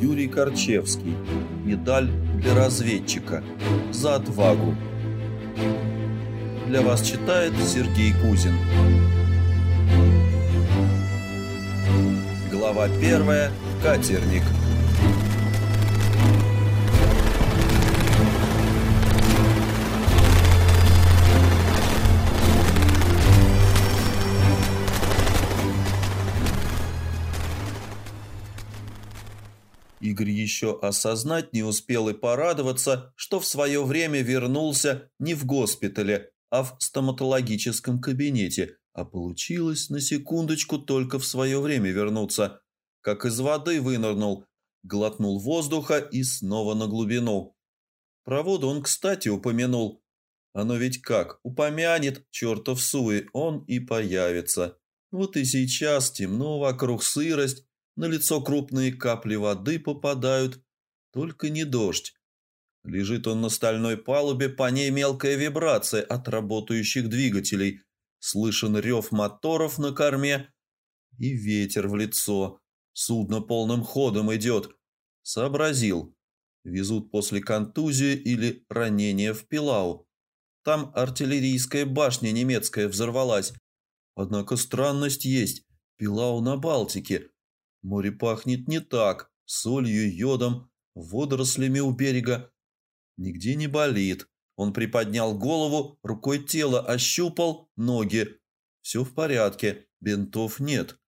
Юрий Корчевский. Медаль для разведчика. За отвагу. Для вас читает Сергей Кузин. Глава первая. Катерник. Игорь еще осознать не успел и порадоваться, что в свое время вернулся не в госпитале, а в стоматологическом кабинете, а получилось на секундочку только в свое время вернуться. Как из воды вынырнул, глотнул воздуха и снова на глубину. Про воду он, кстати, упомянул. Оно ведь как, упомянет чертов суи, он и появится. Вот и сейчас темно вокруг сырость, на лицо крупные капли воды попадают, только не дождь. Лежит он на стальной палубе, по ней мелкая вибрация от работающих двигателей. Слышен рев моторов на корме и ветер в лицо. Судно полным ходом идет. Сообразил. Везут после контузии или ранения в Пилау. Там артиллерийская башня немецкая взорвалась. Однако странность есть. Пилау на Балтике – Море пахнет не так, солью, йодом, водорослями у берега. Нигде не болит. Он приподнял голову, рукой тело ощупал, ноги. Все в порядке, бинтов нет.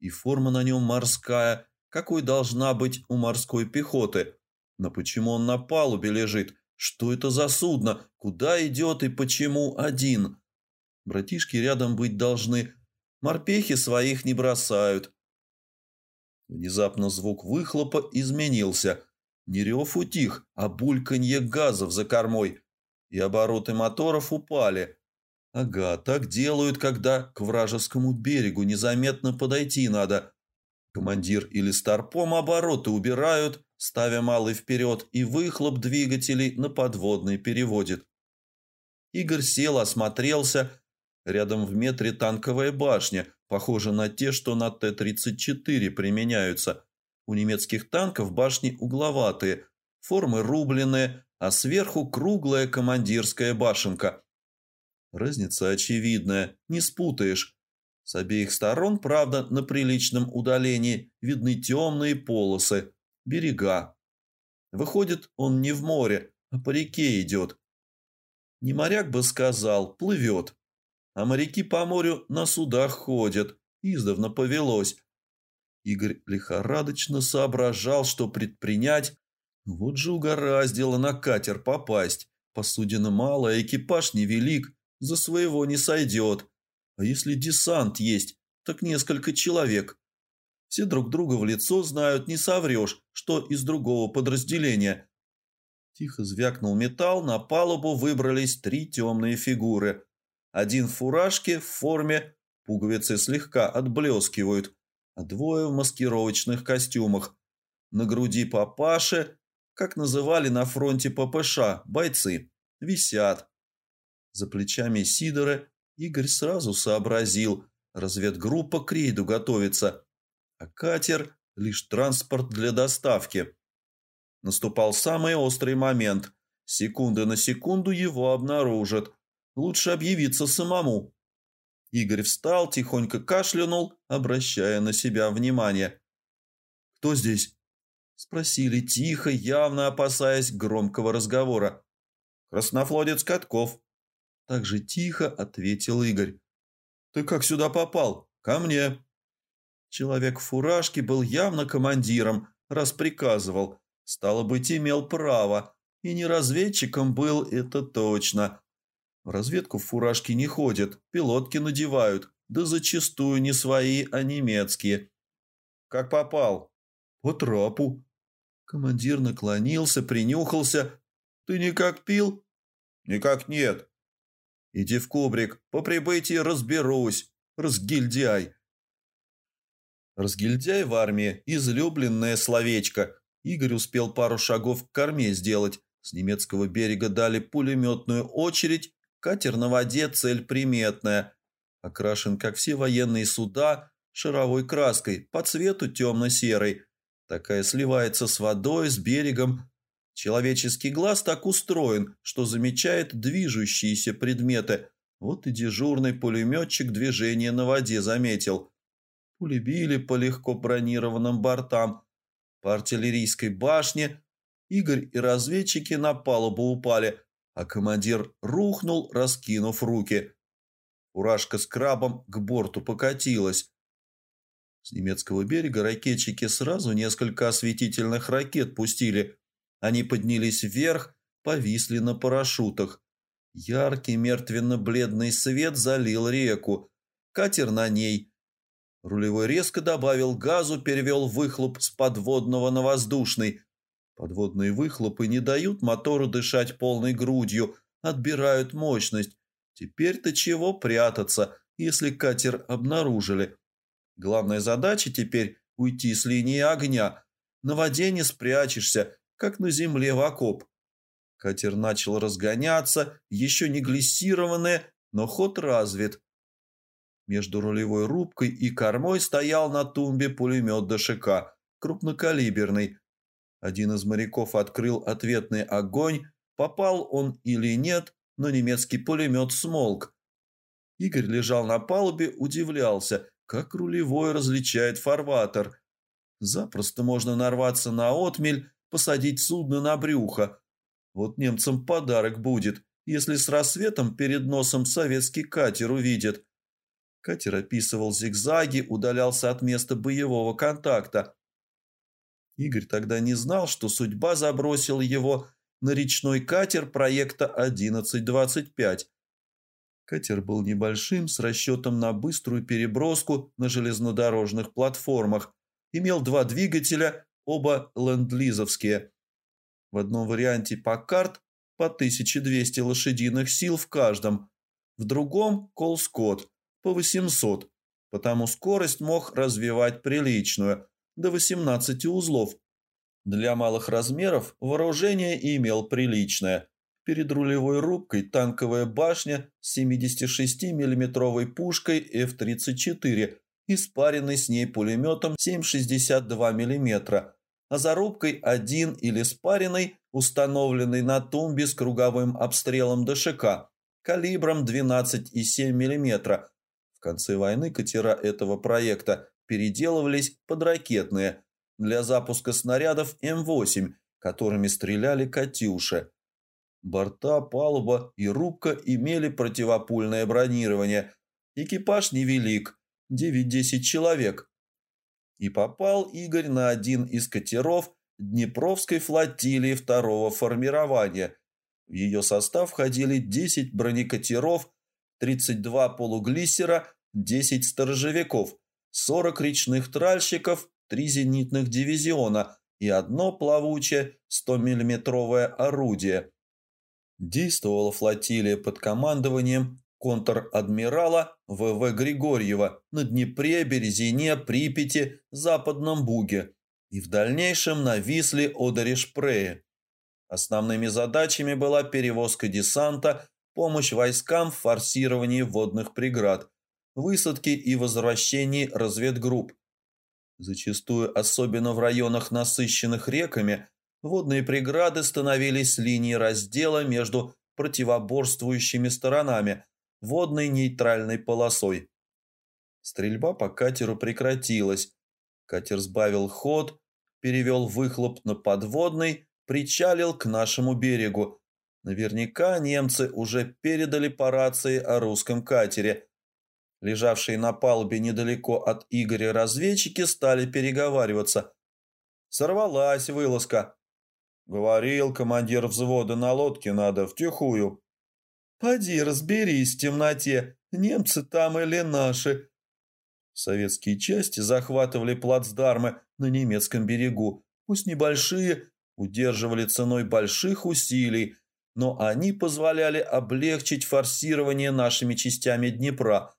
И форма на нем морская, какой должна быть у морской пехоты. Но почему он на палубе лежит? Что это за судно? Куда идет и почему один? Братишки рядом быть должны. Морпехи своих не бросают. Внезапно звук выхлопа изменился. Не рев утих, а бульканье газов за кормой. И обороты моторов упали. Ага, так делают, когда к вражескому берегу незаметно подойти надо. Командир или старпом обороты убирают, ставя малый вперед, и выхлоп двигателей на подводный переводит. Игорь сел, осмотрелся. Рядом в метре танковая башня, Похоже на те, что на Т-34 применяются. У немецких танков башни угловатые, формы рубленые, а сверху круглая командирская башенка. Разница очевидная, не спутаешь. С обеих сторон, правда, на приличном удалении видны темные полосы, берега. Выходит, он не в море, а по реке идет. Не моряк бы сказал, плывет а моряки по морю на судах ходят, издавна повелось. Игорь лихорадочно соображал, что предпринять. Вот же угораздило на катер попасть. Посудина малая, экипаж невелик, за своего не сойдет. А если десант есть, так несколько человек. Все друг друга в лицо знают, не соврешь, что из другого подразделения. Тихо звякнул металл, на палубу выбрались три темные фигуры. Один в фуражке, в форме, пуговицы слегка отблескивают, а двое в маскировочных костюмах. На груди папаши, как называли на фронте ППШ, бойцы, висят. За плечами Сидора Игорь сразу сообразил, разведгруппа к рейду готовится, а катер – лишь транспорт для доставки. Наступал самый острый момент. Секунды на секунду его обнаружат – Лучше объявиться самому. Игорь встал, тихонько кашлянул, обращая на себя внимание. «Кто здесь?» Спросили тихо, явно опасаясь громкого разговора. «Краснофлотец Катков». Так же тихо ответил Игорь. «Ты как сюда попал? Ко мне». Человек в фуражке был явно командиром, раз приказывал. Стало быть, имел право. И не разведчиком был, это точно. В разведку в фуражке не ходят, пилотки надевают, да зачастую не свои, а немецкие. Как попал? По трапу. Командир наклонился, принюхался. Ты никак пил? Никак нет. Иди в кубрик, по прибытии разберусь, разгильдяй. Разгильдяй в армии – излюбленное словечко. Игорь успел пару шагов к корме сделать. С немецкого берега дали пулеметную очередь, Катер на воде, цель приметная. Окрашен, как все военные суда, шаровой краской, по цвету темно-серой. Такая сливается с водой, с берегом. Человеческий глаз так устроен, что замечает движущиеся предметы. Вот и дежурный пулеметчик движение на воде заметил. Пули били по легко бронированным бортам. По артиллерийской башне Игорь и разведчики на палубу упали, а командир рухнул, раскинув руки. Фуражка с крабом к борту покатилась. С немецкого берега ракетчики сразу несколько осветительных ракет пустили. Они поднялись вверх, повисли на парашютах. Яркий мертвенно-бледный свет залил реку. Катер на ней. Рулевой резко добавил газу, перевел выхлоп с подводного на воздушный. Подводные выхлопы не дают мотору дышать полной грудью, отбирают мощность. Теперь-то чего прятаться, если катер обнаружили? Главная задача теперь – уйти с линии огня. На воде не спрячешься, как на земле в окоп. Катер начал разгоняться, еще не глиссированное, но ход развит. Между рулевой рубкой и кормой стоял на тумбе пулемет ДШК, крупнокалиберный. Один из моряков открыл ответный огонь, попал он или нет, но немецкий пулемет смолк. Игорь лежал на палубе, удивлялся – как рулевой различает фарватер. Запросто можно нарваться на отмель, посадить судно на брюхо. Вот немцам подарок будет, если с рассветом перед носом советский катер увидят. Катер описывал зигзаги, удалялся от места боевого контакта. Игорь тогда не знал, что судьба забросила его на речной катер проекта 1125. Катер был небольшим, с расчетом на быструю переброску на железнодорожных платформах. Имел два двигателя, оба ленд-лизовские. В одном варианте Паккарт по 1200 лошадиных сил в каждом, в другом – Колскот по 800, потому скорость мог развивать приличную, до 18 узлов. Для малых размеров вооружение имел приличное – Перед рулевой рубкой танковая башня с 76 миллиметровой пушкой F-34 и спаренной с ней пулеметом 7,62 мм, а за рубкой один или спаренный, установленный на тумбе с круговым обстрелом ДШК калибром 12,7 мм. В конце войны катера этого проекта переделывались под ракетные для запуска снарядов М8, которыми стреляли «Катюши». Борта, палуба и рубка имели противопульное бронирование. Экипаж невелик, 9-10 человек. И попал Игорь на один из катеров Днепровской флотилии второго формирования. В ее состав входили 10 бронекатеров, 32 полуглиссера, 10 сторожевиков, 40 речных тральщиков, 3 зенитных дивизиона и одно плавучее 100-миллиметровое орудие – Действовала флотилия под командованием контр-адмирала В.В. Григорьева на Днепре, Березине, Припяти, Западном Буге и в дальнейшем на Висле, Одере, Шпрее. Основными задачами была перевозка десанта, помощь войскам в форсировании водных преград, высадки и возвращении разведгрупп. Зачастую, особенно в районах, насыщенных реками, Водные преграды становились линией раздела между противоборствующими сторонами, водной нейтральной полосой. Стрельба по катеру прекратилась. Катер сбавил ход, перевел выхлоп на подводный, причалил к нашему берегу. Наверняка немцы уже передали по рации о русском катере. Лежавшие на палубе недалеко от Игоря разведчики стали переговариваться. Сорвалась вылазка. Говорил командир взвода на лодке надо втихую. Поди разберись в темноте, немцы там или наши. Советские части захватывали плацдармы на немецком берегу, пусть небольшие, удерживали ценой больших усилий, но они позволяли облегчить форсирование нашими частями Днепра.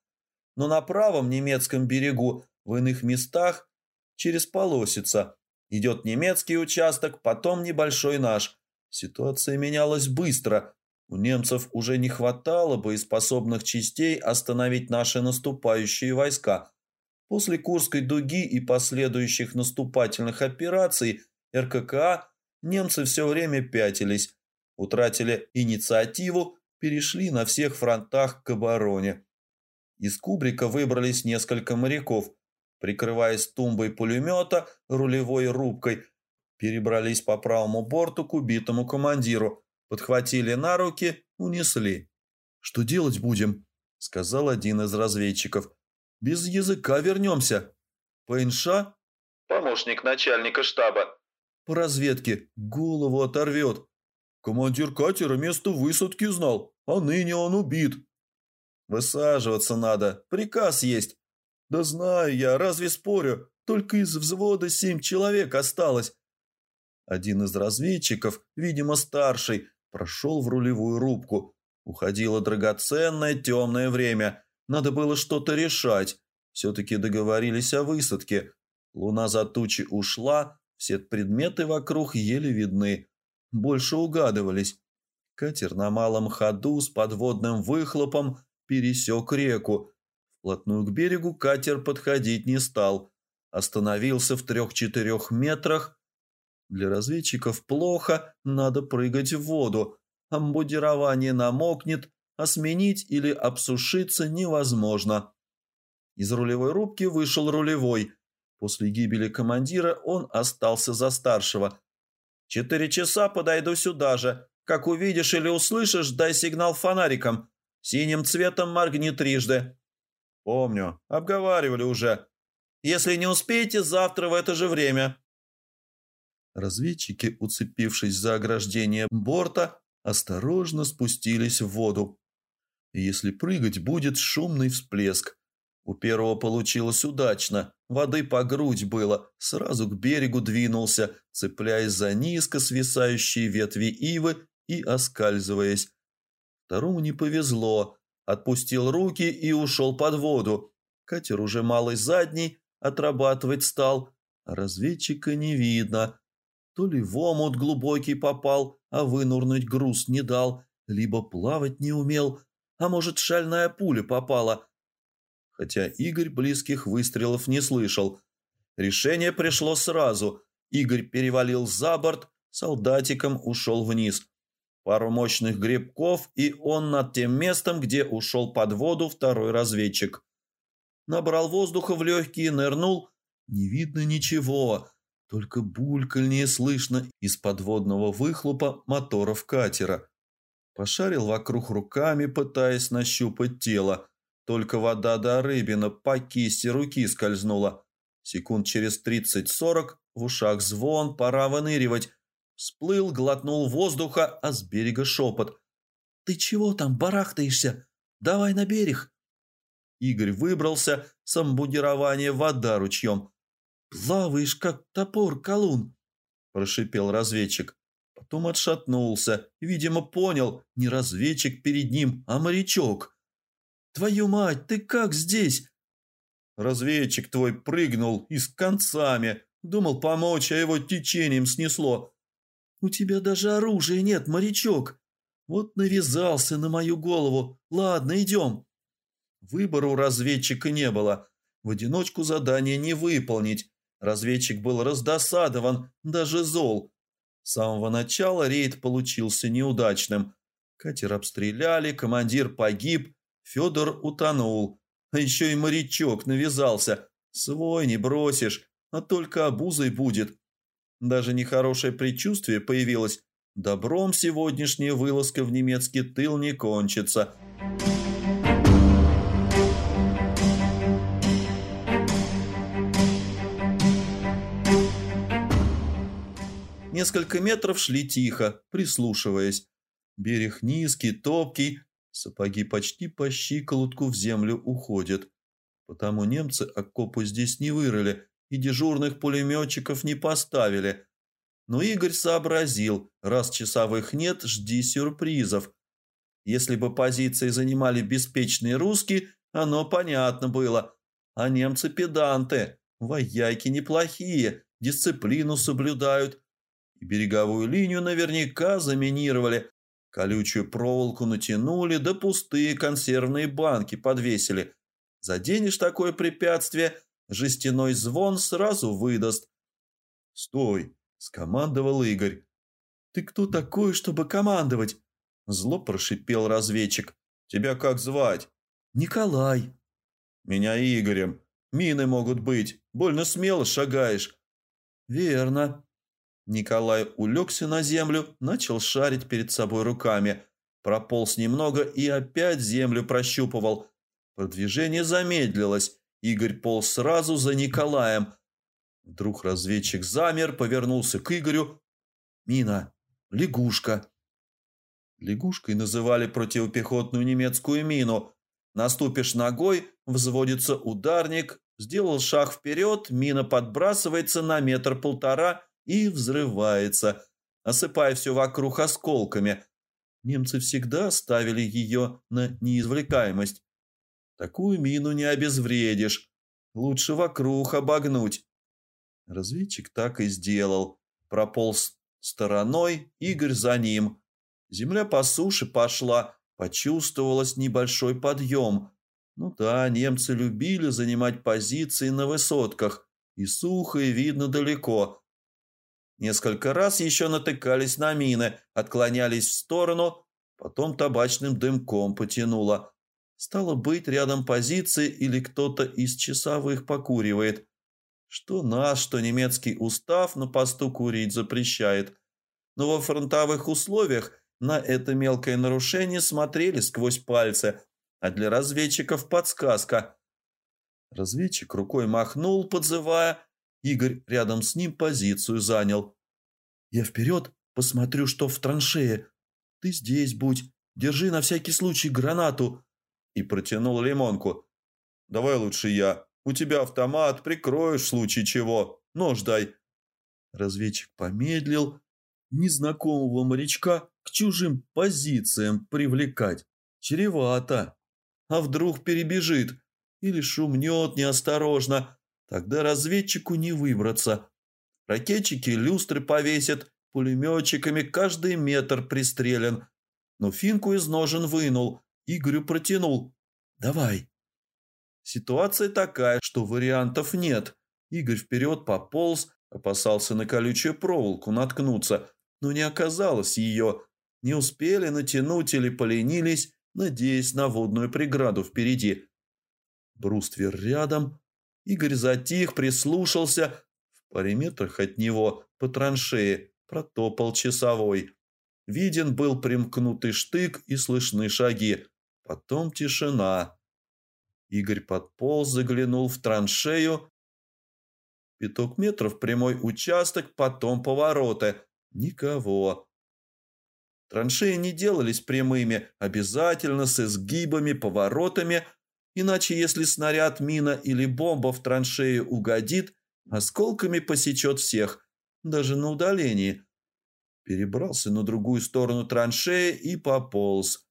Но на правом немецком берегу, в иных местах, через полосица, Идет немецкий участок, потом небольшой наш. Ситуация менялась быстро. У немцев уже не хватало боеспособных частей остановить наши наступающие войска. После Курской дуги и последующих наступательных операций РККА немцы все время пятились, утратили инициативу, перешли на всех фронтах к обороне. Из кубрика выбрались несколько моряков, прикрываясь тумбой пулемета, рулевой рубкой, перебрались по правому борту к убитому командиру, подхватили на руки, унесли. «Что делать будем?» – сказал один из разведчиков. «Без языка вернемся». «ПНШ?» «Помощник начальника штаба». «По разведке. Голову оторвет». «Командир катера место высадки знал, а ныне он убит». «Высаживаться надо. Приказ есть». «Да знаю я, разве спорю? Только из взвода семь человек осталось». Один из разведчиков, видимо старший, прошел в рулевую рубку. Уходило драгоценное темное время. Надо было что-то решать. Все-таки договорились о высадке. Луна за тучи ушла, все предметы вокруг еле видны. Больше угадывались. Катер на малом ходу с подводным выхлопом пересек реку. Вплотную к берегу катер подходить не стал. Остановился в трех-четырех метрах. Для разведчиков плохо, надо прыгать в воду. Амбудирование намокнет, а сменить или обсушиться невозможно. Из рулевой рубки вышел рулевой. После гибели командира он остался за старшего. «Четыре часа подойду сюда же. Как увидишь или услышишь, дай сигнал фонариком. Синим цветом моргни трижды». «Помню. Обговаривали уже. Если не успеете, завтра в это же время». Разведчики, уцепившись за ограждение борта, осторожно спустились в воду. Если прыгать, будет шумный всплеск. У первого получилось удачно. Воды по грудь было. Сразу к берегу двинулся, цепляясь за низко свисающие ветви ивы и оскальзываясь. Второму не повезло. Отпустил руки и ушел под воду. Катер уже малый задний, отрабатывать стал. Разведчика не видно. То ли в омут глубокий попал, а вынурнуть груз не дал, либо плавать не умел, а может шальная пуля попала. Хотя Игорь близких выстрелов не слышал. Решение пришло сразу. Игорь перевалил за борт, солдатиком ушел вниз. Пару мощных грибков, и он над тем местом, где ушел под воду второй разведчик. Набрал воздуха в легкие, нырнул. Не видно ничего, только булькальнее слышно из подводного выхлопа моторов катера. Пошарил вокруг руками, пытаясь нащупать тело. Только вода до рыбина по кисти руки скользнула. Секунд через тридцать-сорок в ушах звон, пора выныривать. Всплыл, глотнул воздуха, а с берега шепот. «Ты чего там барахтаешься? Давай на берег!» Игорь выбрался, с амбудирования вода ручьем. «Плаваешь, как топор-колун!» – прошипел разведчик. Потом отшатнулся. Видимо, понял, не разведчик перед ним, а морячок. «Твою мать, ты как здесь?» Разведчик твой прыгнул и с концами. Думал помочь, а его течением снесло. «У тебя даже оружия нет, морячок!» «Вот навязался на мою голову. Ладно, идем». Выбора у разведчика не было. В одиночку задание не выполнить. Разведчик был раздосадован, даже зол. С самого начала рейд получился неудачным. Катер обстреляли, командир погиб, Федор утонул. А еще и морячок навязался. Свой не бросишь, а только обузой будет. Даже нехорошее предчувствие появилось. Добром сегодняшняя вылазка в немецкий тыл не кончится. Несколько метров шли тихо, прислушиваясь. Берег низкий, топкий, сапоги почти по щиколотку в землю уходят. Потому немцы окопы здесь не вырыли и дежурных пулеметчиков не поставили. Но Игорь сообразил, раз часовых нет, жди сюрпризов. Если бы позиции занимали беспечные русские, оно понятно было. А немцы педанты, вояки неплохие, дисциплину соблюдают – и береговую линию наверняка заминировали. Колючую проволоку натянули, да пустые консервные банки подвесили. Заденешь такое препятствие, Жестяной звон сразу выдаст. «Стой!» – скомандовал Игорь. «Ты кто такой, чтобы командовать?» Зло прошипел разведчик. «Тебя как звать?» «Николай». «Меня Игорем. Мины могут быть. Больно смело шагаешь». «Верно». Николай улегся на землю, начал шарить перед собой руками. Прополз немного и опять землю прощупывал. Продвижение замедлилось. Игорь полз сразу за Николаем. Вдруг разведчик замер, повернулся к Игорю. «Мина, лягушка». Лягушкой называли противопехотную немецкую мину. Наступишь ногой, взводится ударник, сделал шаг вперед, мина подбрасывается на метр-полтора и взрывается, осыпая все вокруг осколками. Немцы всегда ставили ее на неизвлекаемость. Такую мину не обезвредишь. Лучше вокруг обогнуть. Разведчик так и сделал. Прополз стороной, Игорь за ним. Земля по суше пошла, почувствовалось небольшой подъем. Ну да, немцы любили занимать позиции на высотках, и сухо, и видно далеко. Несколько раз еще натыкались на мины, отклонялись в сторону, потом табачным дымком потянуло. Стало быть, рядом позиции или кто-то из часовых покуривает. Что наш, что немецкий устав на посту курить запрещает. Но во фронтовых условиях на это мелкое нарушение смотрели сквозь пальцы, а для разведчиков подсказка. Разведчик рукой махнул, подзывая. Игорь рядом с ним позицию занял. «Я вперед посмотрю, что в траншее. Ты здесь будь, держи на всякий случай гранату». И протянул лимонку. «Давай лучше я. У тебя автомат, прикроешь в случае чего. Нож дай». Разведчик помедлил. Незнакомого морячка к чужим позициям привлекать. Чревато. А вдруг перебежит или шумнет неосторожно, тогда разведчику не выбраться. Ракетчики люстры повесят, пулеметчиками каждый метр пристрелен. Но финку из ножен вынул, Игорю протянул. «Давай». Ситуация такая, что вариантов нет. Игорь вперед пополз, опасался на колючую проволоку наткнуться, но не оказалось ее. Не успели натянуть или поленились, надеясь на водную преграду впереди. Бруствер рядом. Игорь затих, прислушался. В паре метрах от него, по траншее, протопал часовой. Виден был примкнутый штык и слышны шаги. Потом тишина. Игорь подполз, заглянул в траншею. Пяток метров прямой участок, потом повороты. Никого. Траншеи не делались прямыми, обязательно с изгибами, поворотами, иначе если снаряд, мина или бомба в траншею угодит, осколками посечет всех, даже на удалении. Перебрался на другую сторону траншеи и пополз.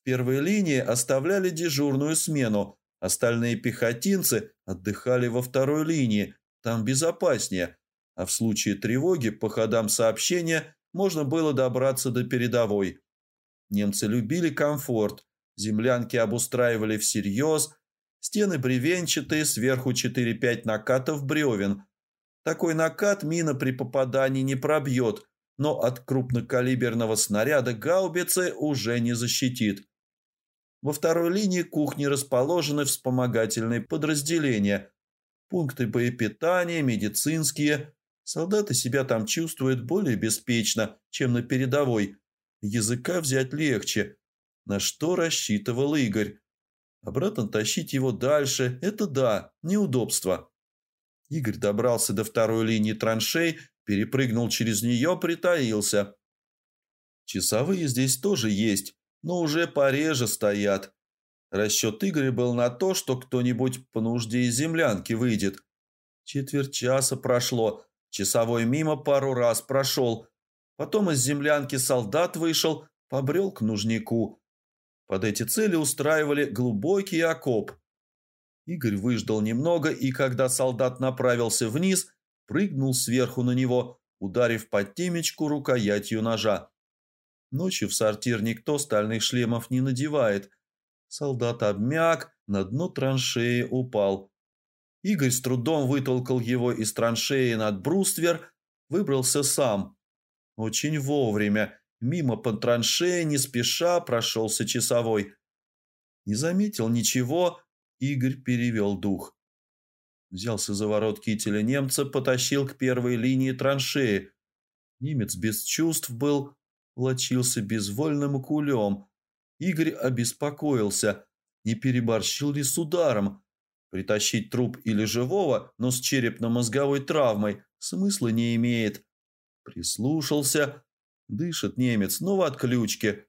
В первой линии оставляли дежурную смену, остальные пехотинцы отдыхали во второй линии, там безопаснее, а в случае тревоги по ходам сообщения можно было добраться до передовой. Немцы любили комфорт, землянки обустраивали всерьез, стены бревенчатые, сверху 4-5 накатов бревен. Такой накат мина при попадании не пробьет, но от крупнокалиберного снаряда гаубицы уже не защитит. Во второй линии кухни расположены вспомогательные подразделения, пункты боепитания, медицинские, Солдаты себя там чувствуют более беспечно, чем на передовой. Языка взять легче. На что рассчитывал Игорь? Обратно тащить его дальше – это да, неудобство. Игорь добрался до второй линии траншей, перепрыгнул через нее, притаился. Часовые здесь тоже есть, но уже пореже стоят. Расчет Игоря был на то, что кто-нибудь по нужде из землянки выйдет. Четверть часа прошло, Часовой мимо пару раз прошел. Потом из землянки солдат вышел, побрел к нужнику. Под эти цели устраивали глубокий окоп. Игорь выждал немного, и когда солдат направился вниз, прыгнул сверху на него, ударив под темечку рукоятью ножа. Ночью в сортир никто стальных шлемов не надевает. Солдат обмяк, на дно траншеи упал. Игорь с трудом вытолкал его из траншеи над бруствер, выбрался сам. Очень вовремя. Мимо по траншеи не спеша прошелся часовой. Не заметил ничего, Игорь перевел дух. Взялся за ворот кителя немца, потащил к первой линии траншеи. Немец без чувств был, влочился безвольным кулем. Игорь обеспокоился, не переборщил ли с ударом. Притащить труп или живого, но с черепно-мозговой травмой, смысла не имеет. Прислушался. Дышит немец, но в отключке.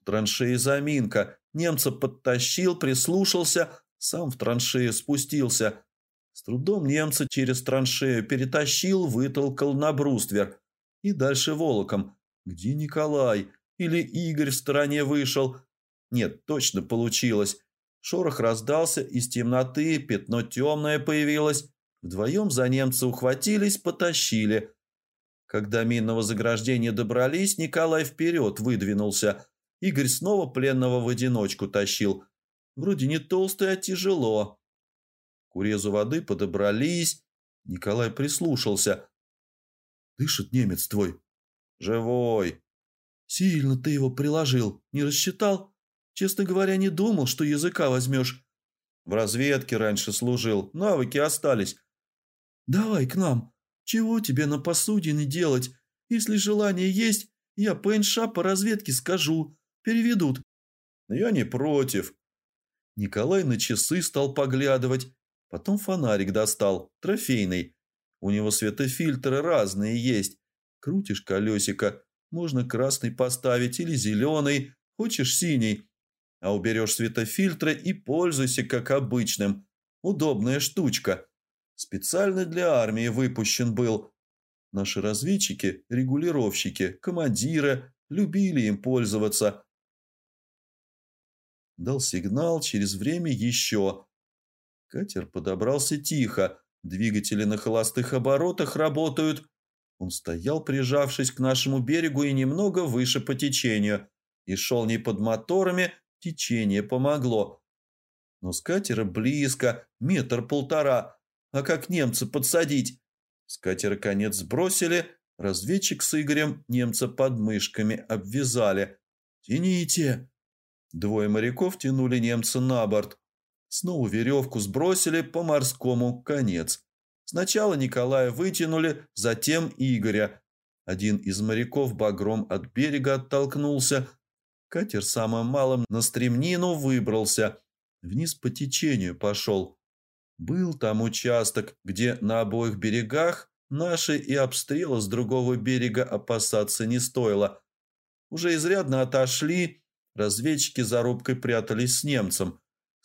В траншее заминка. Немца подтащил, прислушался, сам в траншею спустился. С трудом немца через траншею перетащил, вытолкал на бруствер. И дальше волоком. Где Николай? Или Игорь в стороне вышел? Нет, точно получилось. Шорох раздался, из темноты пятно темное появилось. Вдвоем за немца ухватились, потащили. Когда минного заграждения добрались, Николай вперед выдвинулся. Игорь снова пленного в одиночку тащил. Вроде не толстый, а тяжело. К урезу воды подобрались. Николай прислушался. «Дышит немец твой?» «Живой». «Сильно ты его приложил. Не рассчитал?» Честно говоря, не думал, что языка возьмешь. В разведке раньше служил, навыки остались. Давай к нам. Чего тебе на посудине делать? Если желание есть, я ПНШ по разведке скажу. Переведут. Я не против. Николай на часы стал поглядывать. Потом фонарик достал, трофейный. У него светофильтры разные есть. Крутишь колесико, можно красный поставить или зеленый, хочешь синий. А уберешь светофильтры и пользуйся как обычным. Удобная штучка. Специально для армии выпущен был. Наши разведчики, регулировщики, командиры любили им пользоваться. Дал сигнал, через время еще. Катер подобрался тихо. Двигатели на холостых оборотах работают. Он стоял, прижавшись к нашему берегу и немного выше по течению, и шел не под моторами, Течение помогло. Но с катера близко, метр-полтора. А как немца подсадить? С катера конец сбросили, разведчик с Игорем немца под мышками обвязали. «Тяните!» Двое моряков тянули немца на борт. Снова веревку сбросили по морскому конец. Сначала Николая вытянули, затем Игоря. Один из моряков багром от берега оттолкнулся, Катер самым малым на стремнину выбрался. Вниз по течению пошел. Был там участок, где на обоих берегах наши и обстрела с другого берега опасаться не стоило. Уже изрядно отошли, разведчики за рубкой прятались с немцем.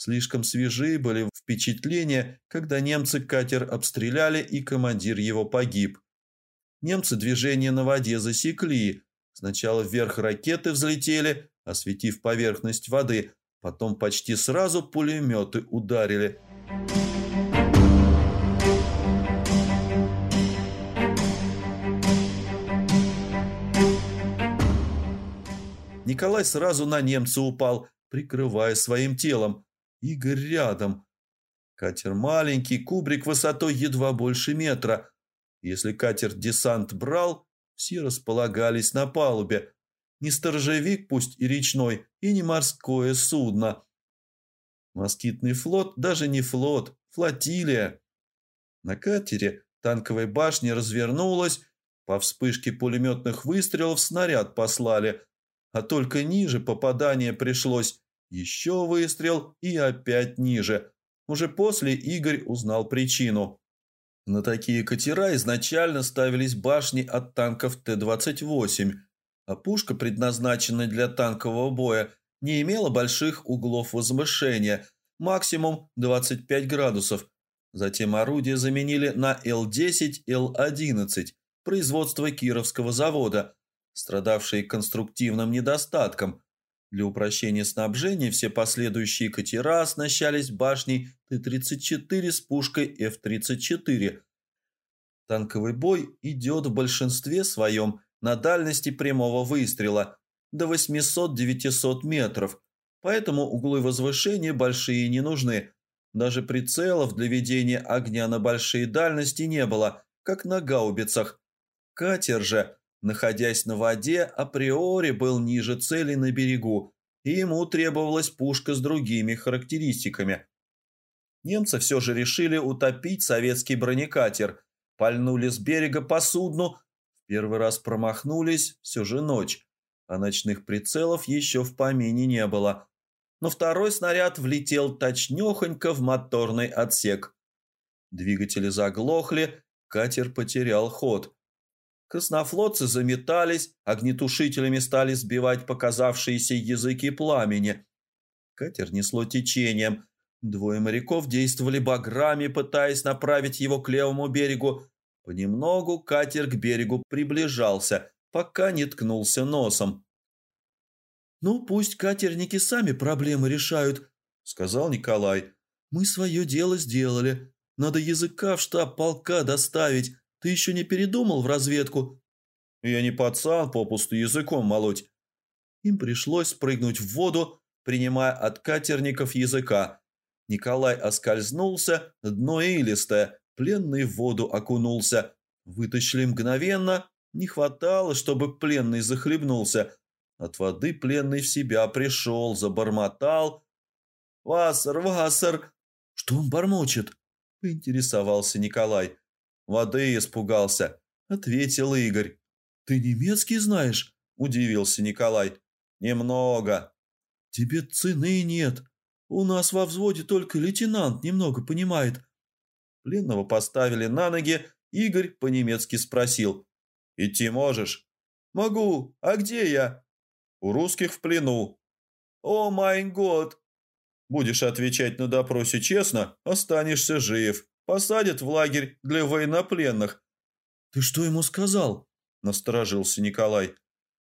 Слишком свежие были впечатления, когда немцы катер обстреляли и командир его погиб. Немцы движение на воде засекли. Сначала вверх ракеты взлетели, осветив поверхность воды. Потом почти сразу пулеметы ударили. Николай сразу на немца упал, прикрывая своим телом. Игорь рядом. Катер маленький, кубрик высотой едва больше метра. Если катер десант брал, все располагались на палубе, не сторожевик, пусть и речной, и не морское судно. Москитный флот даже не флот, флотилия. На катере танковой башни развернулась, по вспышке пулеметных выстрелов снаряд послали, а только ниже попадание пришлось. Еще выстрел и опять ниже. Уже после Игорь узнал причину. На такие катера изначально ставились башни от танков Т-28, а пушка, предназначенная для танкового боя, не имела больших углов возвышения, максимум 25 градусов. Затем орудия заменили на Л-10, Л-11, производства Кировского завода, страдавшие конструктивным недостатком. Для упрощения снабжения все последующие катера оснащались башней Т-34 с пушкой Ф-34. Танковый бой идет в большинстве своем на дальности прямого выстрела до 800-900 метров, поэтому углы возвышения большие не нужны. Даже прицелов для ведения огня на большие дальности не было, как на гаубицах. Катер же, находясь на воде, априори был ниже цели на берегу, и ему требовалась пушка с другими характеристиками. Немцы все же решили утопить советский бронекатер, пальнули с берега по судну, в первый раз промахнулись, все же ночь, а ночных прицелов еще в помине не было. Но второй снаряд влетел точнёхонько в моторный отсек. Двигатели заглохли, катер потерял ход. Краснофлотцы заметались, огнетушителями стали сбивать показавшиеся языки пламени. Катер несло течением. Двое моряков действовали баграми, пытаясь направить его к левому берегу. Понемногу катер к берегу приближался, пока не ткнулся носом. «Ну, пусть катерники сами проблемы решают», — сказал Николай. «Мы свое дело сделали. Надо языка в штаб полка доставить. Ты еще не передумал в разведку?» «Я не пацан, попусту языком молоть». Им пришлось спрыгнуть в воду, принимая от катерников языка. Николай оскользнулся, дно илистое, пленный в воду окунулся. Вытащили мгновенно, не хватало, чтобы пленный захлебнулся. От воды пленный в себя пришел, забормотал. «Вассер, Вассер!» «Что он бормочет?» – поинтересовался Николай. «Воды испугался», – ответил Игорь. «Ты немецкий знаешь?» – удивился Николай. «Немного». «Тебе цены нет. У нас во взводе только лейтенант немного понимает». Пленного поставили на ноги, Игорь по-немецки спросил. «Идти можешь?» «Могу. А где я?» «У русских в плену». «О май год!» «Будешь отвечать на допросе честно, останешься жив. Посадят в лагерь для военнопленных». «Ты что ему сказал?» – насторожился Николай.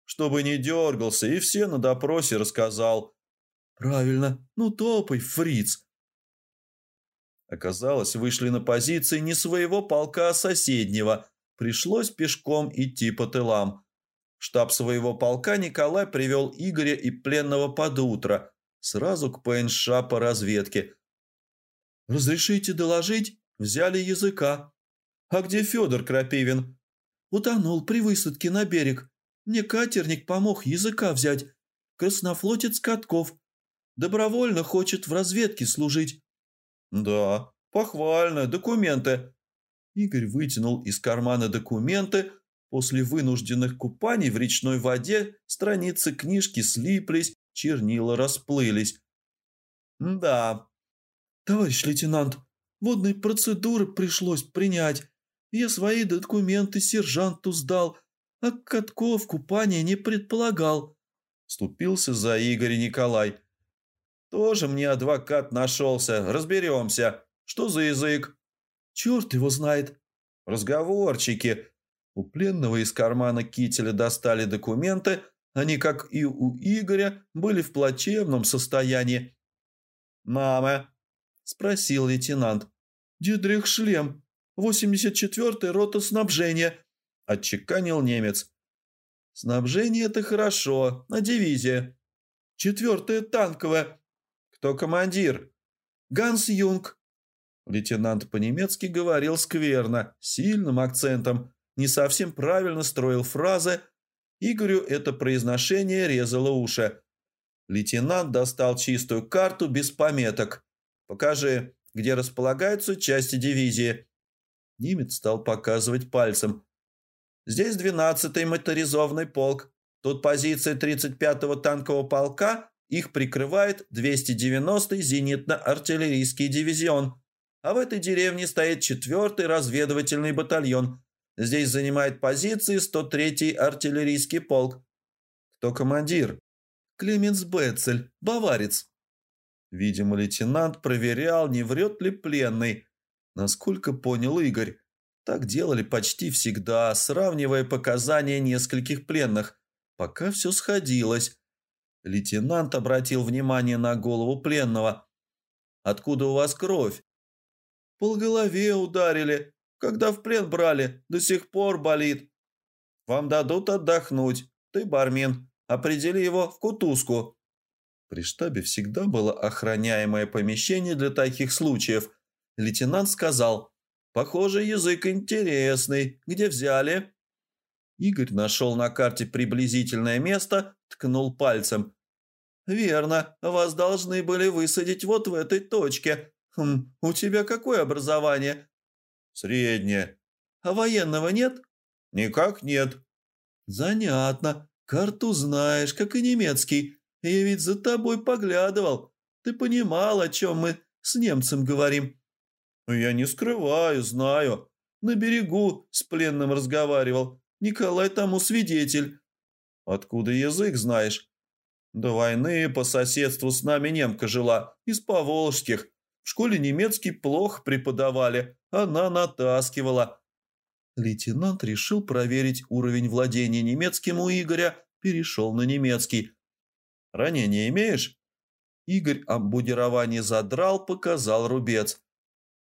«Чтобы не дергался, и все на допросе рассказал». «Правильно. Ну топай, фриц!» Оказалось, вышли на позиции не своего полка, а соседнего. Пришлось пешком идти по тылам. Штаб своего полка Николай привел Игоря и пленного под утро, сразу к ПНШ по разведке. «Разрешите доложить?» Взяли языка. А где Федор Крапивин? Утонул при высадке на берег. Мне катерник помог языка взять. Краснофлотец Катков. Добровольно хочет в разведке служить. Да, похвально, документы. Игорь вытянул из кармана документы. После вынужденных купаний в речной воде страницы книжки слиплись, чернила расплылись. Да. Товарищ лейтенант, Водные процедуры пришлось принять. Я свои документы сержанту сдал, а Катков купания не предполагал. Ступился за Игоря Николай. Тоже мне адвокат нашелся, разберемся. Что за язык? Черт его знает. Разговорчики. У пленного из кармана кителя достали документы. Они, как и у Игоря, были в плачевном состоянии. «Мама, спросил лейтенант. «Дидрих Шлем, 84-й рота снабжения», – отчеканил немец. «Снабжение – это хорошо, на дивизия. Четвертая танковая. Кто командир?» «Ганс Юнг». Лейтенант по-немецки говорил скверно, сильным акцентом, не совсем правильно строил фразы. Игорю это произношение резало уши. Лейтенант достал чистую карту без пометок – Покажи, где располагаются части дивизии». Немец стал показывать пальцем. «Здесь 12-й моторизованный полк. Тут позиция 35-го танкового полка. Их прикрывает 290-й зенитно-артиллерийский дивизион. А в этой деревне стоит 4-й разведывательный батальон. Здесь занимает позиции 103-й артиллерийский полк. Кто командир? Клеменс Бетцель, баварец. Видимо, лейтенант проверял, не врет ли пленный. Насколько понял Игорь, так делали почти всегда, сравнивая показания нескольких пленных, пока все сходилось. Лейтенант обратил внимание на голову пленного. «Откуда у вас кровь?» «По голове ударили. Когда в плен брали, до сих пор болит. Вам дадут отдохнуть. Ты, бармен, определи его в кутузку». При штабе всегда было охраняемое помещение для таких случаев. Лейтенант сказал, «Похоже, язык интересный. Где взяли?» Игорь нашел на карте приблизительное место, ткнул пальцем. «Верно, вас должны были высадить вот в этой точке. Хм, у тебя какое образование?» «Среднее». «А военного нет?» «Никак нет». «Занятно. Карту знаешь, как и немецкий. Я ведь за тобой поглядывал. Ты понимал, о чем мы с немцем говорим?» «Я не скрываю, знаю. На берегу с пленным разговаривал. Николай тому свидетель». «Откуда язык знаешь?» До войны по соседству с нами немка жила, из поволжских. В школе немецкий плохо преподавали, она натаскивала. Лейтенант решил проверить уровень владения немецким у Игоря, перешел на немецкий. «Ранение имеешь?» Игорь обмундирование задрал, показал рубец.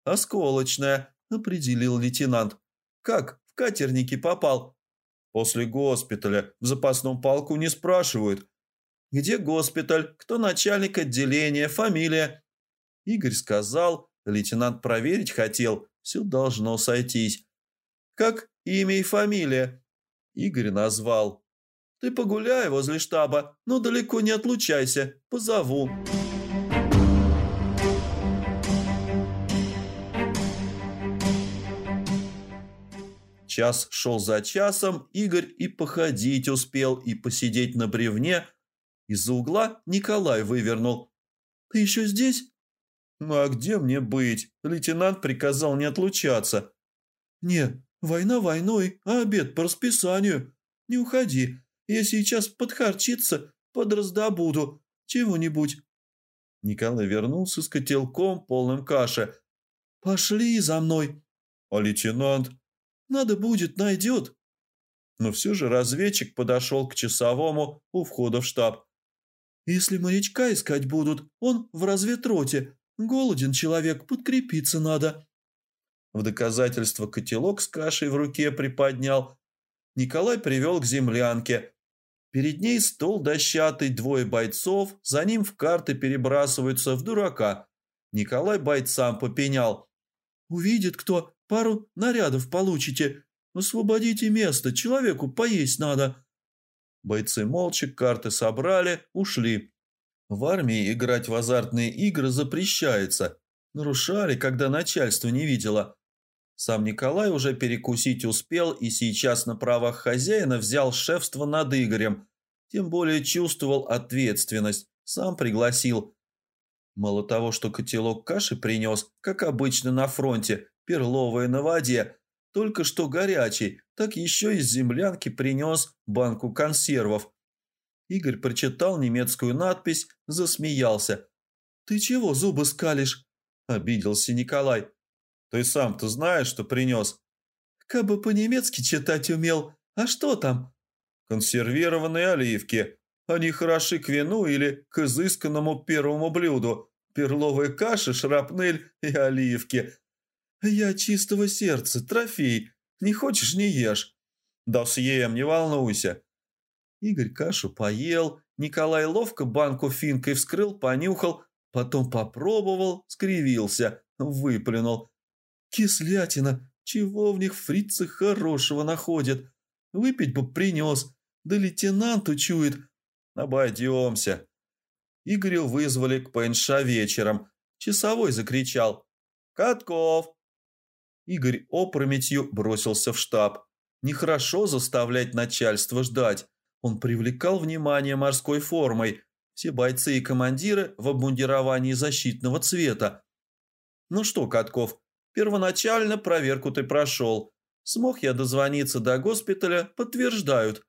«Осколочная», — определил лейтенант. «Как в катернике попал?» «После госпиталя. В запасном полку не спрашивают. Где госпиталь? Кто начальник отделения? Фамилия?» Игорь сказал, лейтенант проверить хотел, все должно сойтись. «Как имя и фамилия?» Игорь назвал. «Ты погуляй возле штаба, но далеко не отлучайся, позову». Час шел за часом, Игорь и походить успел, и посидеть на бревне – из-за угла Николай вывернул. «Ты еще здесь?» «Ну а где мне быть? Лейтенант приказал не отлучаться». «Не, война войной, а обед по расписанию. Не уходи. Я сейчас подхарчиться, подраздобуду. Чего-нибудь». Николай вернулся с котелком, полным каши. «Пошли за мной». «А лейтенант?» «Надо будет, найдет». Но все же разведчик подошел к часовому у входа в штаб. Если морячка искать будут, он в разведроте. Голоден человек, подкрепиться надо». В доказательство котелок с кашей в руке приподнял. Николай привел к землянке. Перед ней стол дощатый, двое бойцов, за ним в карты перебрасываются в дурака. Николай бойцам попенял. «Увидит кто, пару нарядов получите. Освободите место, человеку поесть надо». Бойцы молча карты собрали, ушли. В армии играть в азартные игры запрещается. Нарушали, когда начальство не видело. Сам Николай уже перекусить успел и сейчас на правах хозяина взял шефство над Игорем. Тем более чувствовал ответственность. Сам пригласил. Мало того, что котелок каши принес, как обычно на фронте, перловые на воде, только что горячий, так еще из землянки принес банку консервов. Игорь прочитал немецкую надпись, засмеялся. «Ты чего зубы скалишь?» – обиделся Николай. «Ты сам-то знаешь, что принес?» «Кабы по-немецки читать умел. А что там?» «Консервированные оливки. Они хороши к вину или к изысканному первому блюду. Перловая каша, шрапнель и оливки. «Я чистого сердца, трофей. Не хочешь – не ешь». «Да съем, не волнуйся». Игорь кашу поел, Николай ловко банку финкой вскрыл, понюхал, потом попробовал, скривился, выплюнул. «Кислятина! Чего в них фрицы хорошего находят? Выпить бы принес, да лейтенант учует. Обойдемся». Игорю вызвали к ПНШ вечером. Часовой закричал. «Катков, Игорь опрометью бросился в штаб. Нехорошо заставлять начальство ждать. Он привлекал внимание морской формой. Все бойцы и командиры в обмундировании защитного цвета. «Ну что, Катков, первоначально проверку ты прошел. Смог я дозвониться до госпиталя, подтверждают.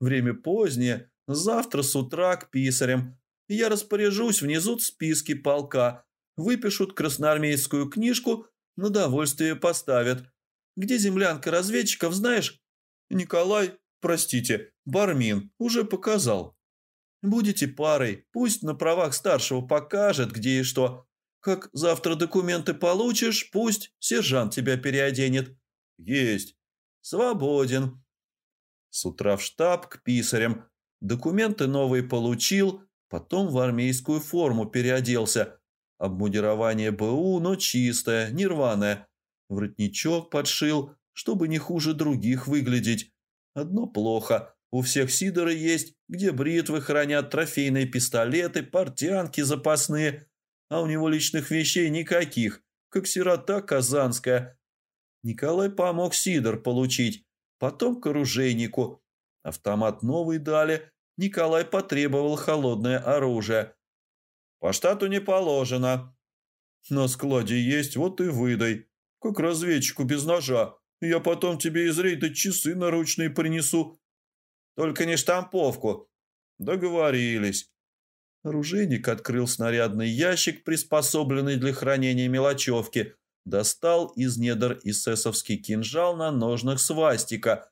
Время позднее, завтра с утра к писарям. Я распоряжусь, внизу списки полка. Выпишут красноармейскую книжку на довольствие поставят. Где землянка разведчиков, знаешь? Николай, простите, Бармин, уже показал. Будете парой, пусть на правах старшего покажет, где и что. Как завтра документы получишь, пусть сержант тебя переоденет. Есть. Свободен. С утра в штаб к писарям. Документы новые получил, Потом в армейскую форму переоделся. Обмундирование БУ, но чистое, нерваное. Воротничок подшил, чтобы не хуже других выглядеть. Одно плохо. У всех сидоры есть, где бритвы хранят, трофейные пистолеты, портянки запасные. А у него личных вещей никаких, как сирота казанская. Николай помог сидор получить, потом к оружейнику. Автомат новый дали, Николай потребовал холодное оружие. По штату не положено. На складе есть, вот и выдай. Как разведчику без ножа. Я потом тебе из рейда часы наручные принесу. Только не штамповку. Договорились. Оружейник открыл снарядный ящик, приспособленный для хранения мелочевки. Достал из недр эсэсовский кинжал на ножнах свастика.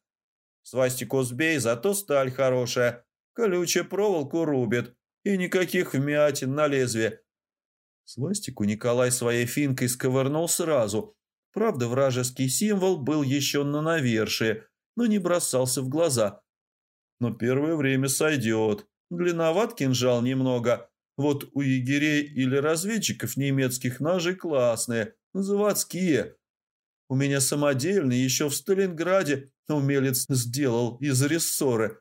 Свастику сбей, зато сталь хорошая. Колючая проволоку рубит, и никаких вмятин на лезвие. Свастику Николай своей финкой сковырнул сразу. Правда, вражеский символ был еще на навершие, но не бросался в глаза. Но первое время сойдет. Длинноват кинжал немного. Вот у егерей или разведчиков немецких ножи классные, заводские. У меня самодельный еще в Сталинграде умелец сделал из рессоры.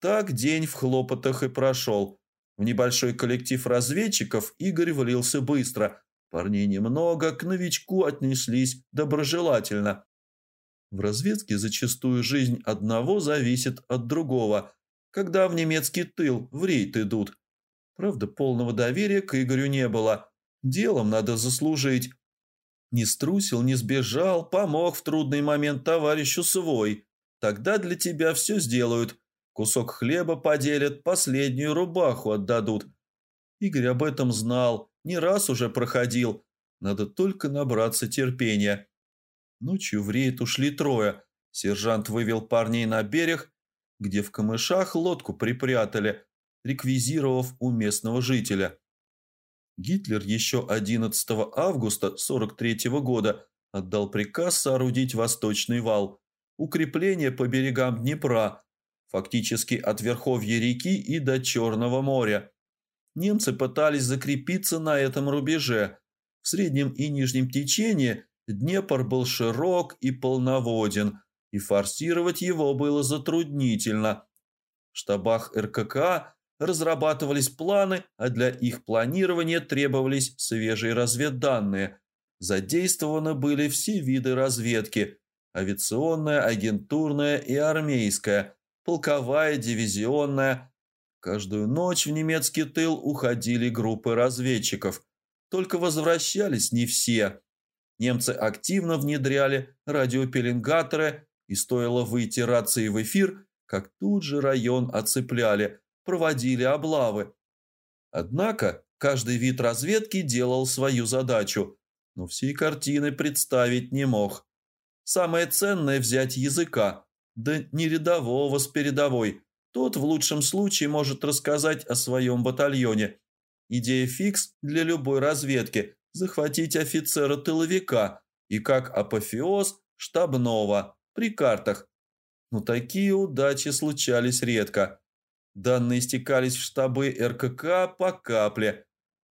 Так день в хлопотах и прошел. В небольшой коллектив разведчиков Игорь влился быстро. Парней немного, к новичку отнеслись доброжелательно. В разведке зачастую жизнь одного зависит от другого, когда в немецкий тыл в рейд идут. Правда, полного доверия к Игорю не было. Делом надо заслужить. Не струсил, не сбежал, помог в трудный момент товарищу свой. Тогда для тебя все сделают – Кусок хлеба поделят, последнюю рубаху отдадут. Игорь об этом знал, не раз уже проходил. Надо только набраться терпения. Ночью в рейд ушли трое. Сержант вывел парней на берег, где в камышах лодку припрятали, реквизировав у местного жителя. Гитлер еще 11 августа 43 года отдал приказ соорудить восточный вал, укрепление по берегам Днепра, фактически от верховья реки и до Черного моря. Немцы пытались закрепиться на этом рубеже. В среднем и нижнем течении Днепр был широк и полноводен, и форсировать его было затруднительно. В штабах РКК разрабатывались планы, а для их планирования требовались свежие разведданные. Задействованы были все виды разведки – авиационная, агентурная и армейская – полковая, дивизионная. Каждую ночь в немецкий тыл уходили группы разведчиков. Только возвращались не все. Немцы активно внедряли радиопеленгаторы, и стоило выйти рации в эфир, как тут же район оцепляли, проводили облавы. Однако каждый вид разведки делал свою задачу, но всей картины представить не мог. Самое ценное взять языка – да не рядового с передовой. Тот в лучшем случае может рассказать о своем батальоне. Идея фикс для любой разведки – захватить офицера-тыловика и как апофеоз штабного при картах. Но такие удачи случались редко. Данные стекались в штабы РКК по капле.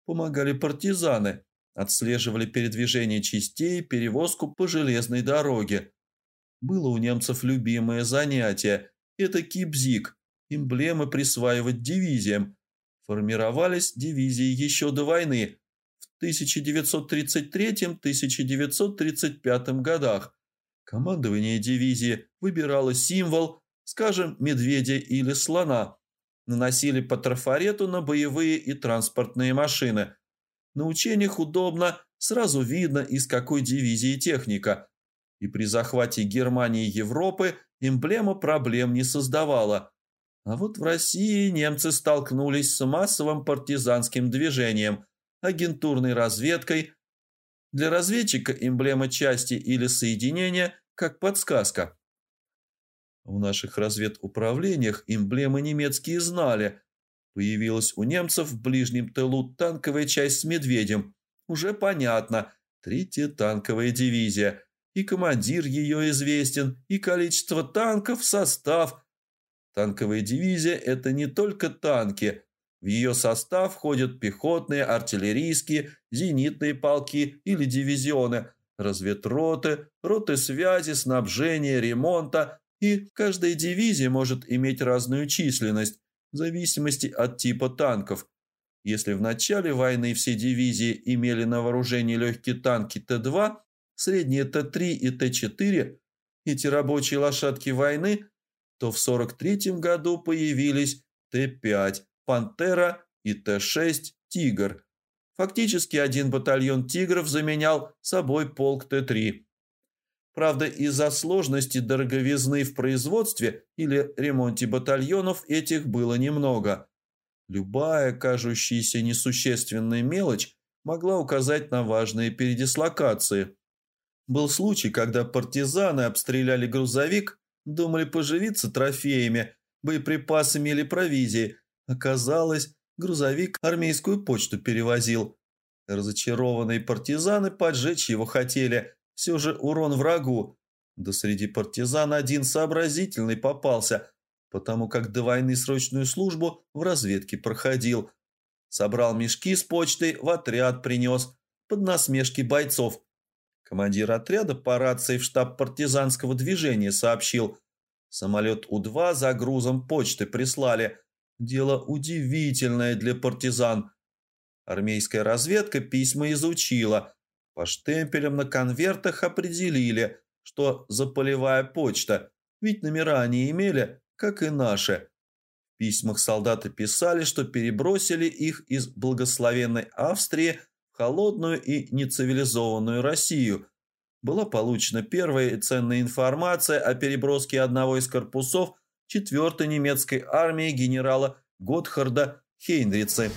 Помогали партизаны, отслеживали передвижение частей, перевозку по железной дороге. Было у немцев любимое занятие – это кипзик, эмблемы присваивать дивизиям. Формировались дивизии еще до войны, в 1933-1935 годах. Командование дивизии выбирало символ, скажем, медведя или слона. Наносили по трафарету на боевые и транспортные машины. На учениях удобно, сразу видно, из какой дивизии техника – и при захвате Германии и Европы эмблема проблем не создавала. А вот в России немцы столкнулись с массовым партизанским движением, агентурной разведкой. Для разведчика эмблема части или соединения как подсказка. В наших разведуправлениях эмблемы немецкие знали. Появилась у немцев в ближнем тылу танковая часть с медведем. Уже понятно, третья танковая дивизия – и командир ее известен, и количество танков, состав. Танковая дивизия – это не только танки, В ее состав входят пехотные, артиллерийские, зенитные полки или дивизионы, разведроты, роты связи, снабжения, ремонта, и каждая дивизия может иметь разную численность в зависимости от типа танков. Если в начале войны все дивизии имели на вооружении легкие танки Т-2, средние Т-3 и Т-4, эти рабочие лошадки войны, то в 43 году появились Т-5, «Пантера» и Т-6 «Тигр». Фактически один батальон «Тигров» заменял собой полк Т-3. Правда, из-за сложности дороговизны в производстве или ремонте батальонов этих было немного. Любая кажущаяся несущественная мелочь могла указать на важные передислокации. Был случай, когда партизаны обстреляли грузовик, думали поживиться трофеями, боеприпасами или провизией, Оказалось, грузовик армейскую почту перевозил. Разочарованные партизаны поджечь его хотели. Все же урон врагу. Да среди партизан один сообразительный попался, потому как до войны срочную службу в разведке проходил. Собрал мешки с почтой, в отряд принес, под насмешки бойцов. Командир отряда по рации в штаб партизанского движения сообщил. Самолет У-2 за грузом почты прислали – Дело удивительное для партизан. Армейская разведка письма изучила. По штемпелям на конвертах определили, что за полевая почта, ведь номера они имели, как и наши. В письмах солдаты писали, что перебросили их из благословенной Австрии в холодную и нецивилизованную Россию. Была получена первая ценная информация о переброске одного из корпусов 4-й немецкой армии генерала Готхарда Хейнрица.